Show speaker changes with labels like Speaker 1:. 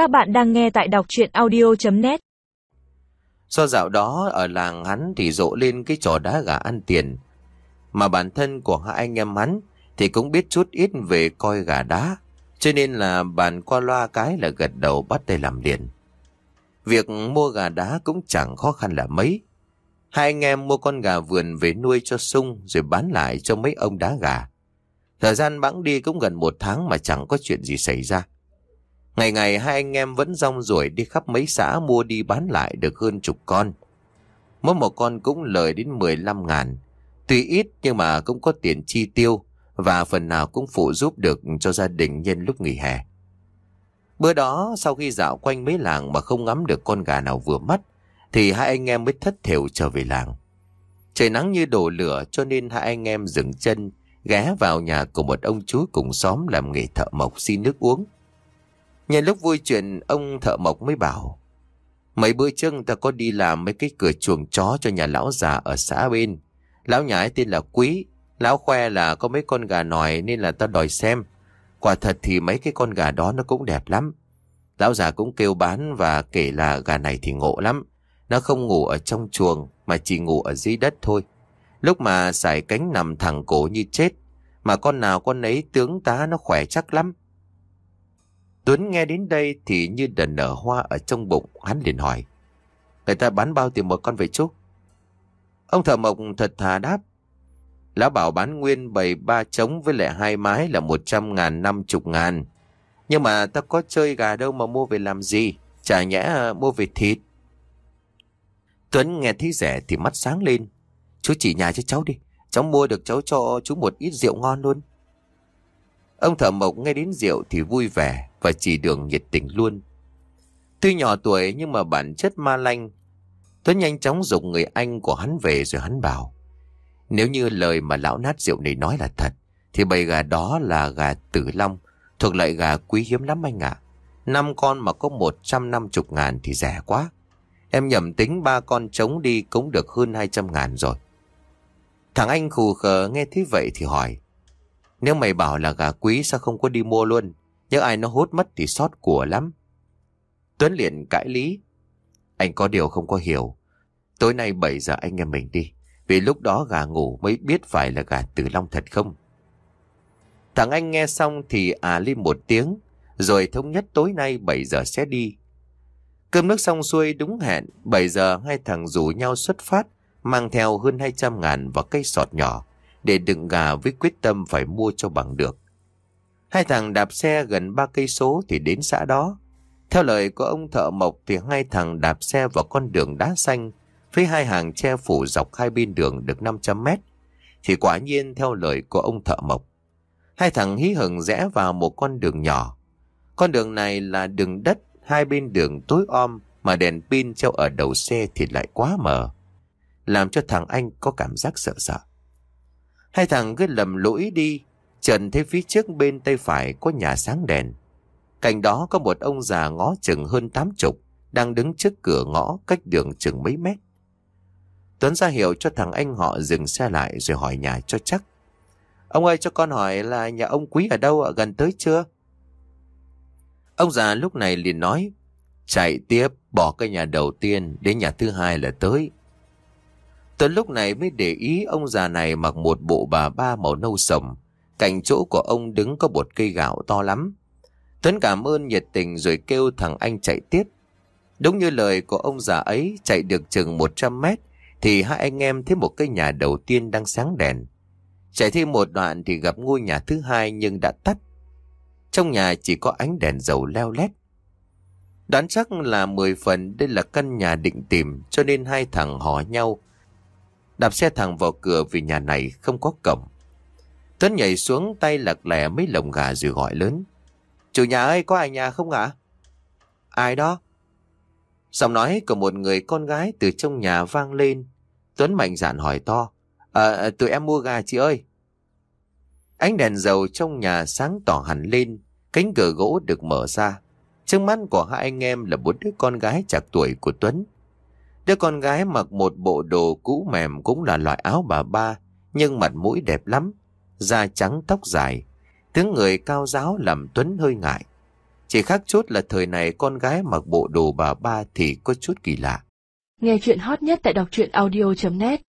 Speaker 1: Các bạn đang nghe tại đọc chuyện audio.net
Speaker 2: Do dạo đó ở làng hắn thì rộ lên cái trò đá gà ăn tiền. Mà bản thân của hai anh em hắn thì cũng biết chút ít về coi gà đá. Cho nên là bàn qua loa cái là gật đầu bắt tay làm liền. Việc mua gà đá cũng chẳng khó khăn là mấy. Hai anh em mua con gà vườn về nuôi cho sung rồi bán lại cho mấy ông đá gà. Thời gian bẵng đi cũng gần một tháng mà chẳng có chuyện gì xảy ra. Ngày ngày hai anh em vẫn rong ruổi đi khắp mấy xã mua đi bán lại được hơn chục con. Mỗi một con cũng lời đến 15 ngàn. Tuy ít nhưng mà cũng có tiền chi tiêu và phần nào cũng phụ giúp được cho gia đình nhân lúc nghỉ hè. Bữa đó, sau khi dạo quanh mấy làng mà không ngắm được con gà nào vừa mắt, thì hai anh em mới thất thểu trở về làng. Trời nắng như đổ lửa cho nên hai anh em dừng chân, ghé vào nhà của một ông chú cùng xóm làm nghề thợ mộc xin nước uống. Nhân lúc vui chuyện, ông thợ mộc mới bảo, mấy bữa trước ta có đi làm mấy cái cửa chuồng chó cho nhà lão già ở xã bên. Lão nhà ấy tên là Quý, lão khoe là có mấy con gà nòi nên là ta đòi xem. Quả thật thì mấy cái con gà đó nó cũng đẹp lắm. Lão già cũng kêu bán và kể là gà này thì ngộ lắm. Nó không ngủ ở trong chuồng mà chỉ ngủ ở dưới đất thôi. Lúc mà sải cánh nằm thẳng cổ như chết. Mà con nào con ấy tướng tá nó khỏe chắc lắm. Tuấn nghe đến đây thì như đần nở hoa ở trong bụng, hắn liền hỏi. Người ta bán bao tiền một con vậy chú? Ông thợ mộc thật thà đáp. Lão bảo bán nguyên bầy ba trống với lại hai mái là một trăm ngàn năm chục ngàn. Nhưng mà ta có chơi gà đâu mà mua về làm gì? Chả nhẽ à, mua về thịt. Tuấn nghe thấy rẻ thì mắt sáng lên. Chú chỉ nhà cho cháu đi. Cháu mua được cháu cho chú một ít rượu ngon luôn. Ông thợ mộc nghe đến rượu thì vui vẻ và chỉ đường nhiệt tình luôn. Tuy nhỏ tuổi nhưng mà bản chất ma lanh. Tuấn nhanh chóng dùng người anh của hắn về rồi hắn bảo. Nếu như lời mà lão nát rượu này nói là thật, thì bầy gà đó là gà tử long, thuộc loại gà quý hiếm lắm anh ạ. Năm con mà có một trăm năm chục ngàn thì rẻ quá. Em nhầm tính ba con trống đi cũng được hơn hai trăm ngàn rồi. Thằng anh khù khờ nghe thấy vậy thì hỏi. Nếu mày bảo là gà quý sao không có đi mua luôn? nhớ ai nó hút mất thì sót của lắm. Tuấn liền cãi lý. Anh có điều không có hiểu. Tối nay 7 giờ anh em mình đi. Vì lúc đó gà ngủ mới biết phải là gà tử long thật không. Thằng anh nghe xong thì à lên một tiếng. Rồi thống nhất tối nay 7 giờ sẽ đi. Cơm nước xong xuôi đúng hẹn. 7 giờ hai thằng rủ nhau xuất phát. Mang theo hơn 200 ngàn và cây sọt nhỏ. Để đựng gà với quyết tâm phải mua cho bằng được. Hai thằng đạp xe gần ba cây số thì đến xã đó. Theo lời của ông thợ mộc thì hai thằng đạp xe vào con đường đá xanh với hai hàng che phủ dọc hai bên đường được 500 mét. Thì quả nhiên theo lời của ông thợ mộc. Hai thằng hí hửng rẽ vào một con đường nhỏ. Con đường này là đường đất, hai bên đường tối om mà đèn pin treo ở đầu xe thì lại quá mờ. Làm cho thằng anh có cảm giác sợ sợ. Hai thằng cứ lầm lũi đi Trần thấy phía trước bên tay phải có nhà sáng đèn. Cạnh đó có một ông già ngó chừng hơn tám chục, đang đứng trước cửa ngõ cách đường chừng mấy mét. Tuấn ra hiệu cho thằng anh họ dừng xe lại rồi hỏi nhà cho chắc. Ông ơi cho con hỏi là nhà ông Quý ở đâu ạ? Gần tới chưa? Ông già lúc này liền nói, chạy tiếp, bỏ cái nhà đầu tiên, đến nhà thứ hai là tới tới lúc này mới để ý ông già này mặc một bộ bà ba màu nâu sầm, Cạnh chỗ của ông đứng có một cây gạo to lắm. Tuấn cảm ơn nhiệt tình rồi kêu thằng anh chạy tiếp. Đúng như lời của ông già ấy chạy được chừng 100 mét thì hai anh em thấy một cái nhà đầu tiên đang sáng đèn. Chạy thêm một đoạn thì gặp ngôi nhà thứ hai nhưng đã tắt. Trong nhà chỉ có ánh đèn dầu leo lét. Đoán chắc là 10 phần đây là căn nhà định tìm cho nên hai thằng hỏi nhau. Đạp xe thẳng vào cửa vì nhà này không có cổng. Tuấn nhảy xuống tay lật lẻ mấy lồng gà rồi gọi lớn. Chủ nhà ơi, có ai nhà không ạ? Ai đó? Giọng nói của một người con gái từ trong nhà vang lên. Tuấn mạnh dạn hỏi to. À, tụi em mua gà chị ơi. Ánh đèn dầu trong nhà sáng tỏ hẳn lên. Cánh cửa gỗ được mở ra. Trước mắt của hai anh em là bốn đứa con gái chạc tuổi của Tuấn. Đứa con gái mặc một bộ đồ cũ mềm cũng là loại áo bà ba, nhưng mặt mũi đẹp lắm da trắng tóc dài, tướng người cao giáo làm Tuấn hơi ngại. Chỉ khác chút là thời này con gái mặc bộ đồ bà ba thì có chút kỳ lạ.
Speaker 3: Nghe chuyện hot nhất tại đọc truyện audio.net